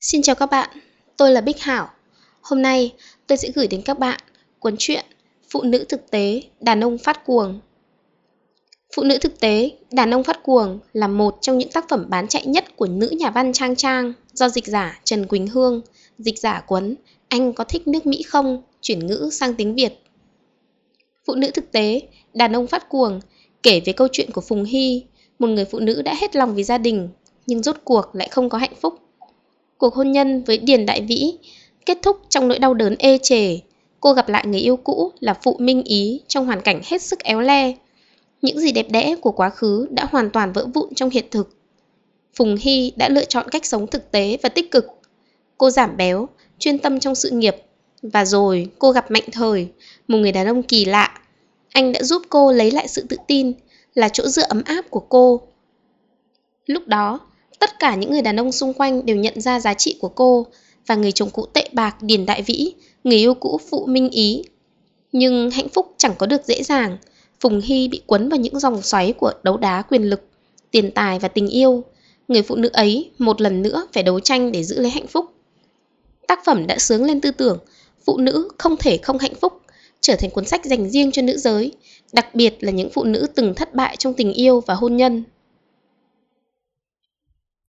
Xin chào các bạn, tôi là Bích Hảo. Hôm nay tôi sẽ gửi đến các bạn cuốn truyện Phụ nữ thực tế, đàn ông phát cuồng. Phụ nữ thực tế, đàn ông phát cuồng là một trong những tác phẩm bán chạy nhất của nữ nhà văn Trang Trang do dịch giả Trần Quỳnh Hương, dịch giả cuốn Anh có thích nước Mỹ không? chuyển ngữ sang tiếng Việt. Phụ nữ thực tế, đàn ông phát cuồng kể về câu chuyện của Phùng Hy, một người phụ nữ đã hết lòng vì gia đình nhưng rốt cuộc lại không có hạnh phúc Cuộc hôn nhân với Điền Đại Vĩ kết thúc trong nỗi đau đớn ê chề. Cô gặp lại người yêu cũ là Phụ Minh Ý trong hoàn cảnh hết sức éo le. Những gì đẹp đẽ của quá khứ đã hoàn toàn vỡ vụn trong hiện thực. Phùng Hy đã lựa chọn cách sống thực tế và tích cực. Cô giảm béo, chuyên tâm trong sự nghiệp. Và rồi cô gặp Mạnh Thời, một người đàn ông kỳ lạ. Anh đã giúp cô lấy lại sự tự tin, là chỗ dựa ấm áp của cô. Lúc đó, Tất cả những người đàn ông xung quanh đều nhận ra giá trị của cô và người chồng cũ tệ bạc Điền Đại Vĩ, người yêu cũ Phụ Minh Ý. Nhưng hạnh phúc chẳng có được dễ dàng. Phùng Hy bị cuốn vào những dòng xoáy của đấu đá quyền lực, tiền tài và tình yêu. Người phụ nữ ấy một lần nữa phải đấu tranh để giữ lấy hạnh phúc. Tác phẩm đã sướng lên tư tưởng phụ nữ không thể không hạnh phúc, trở thành cuốn sách dành riêng cho nữ giới, đặc biệt là những phụ nữ từng thất bại trong tình yêu và hôn nhân.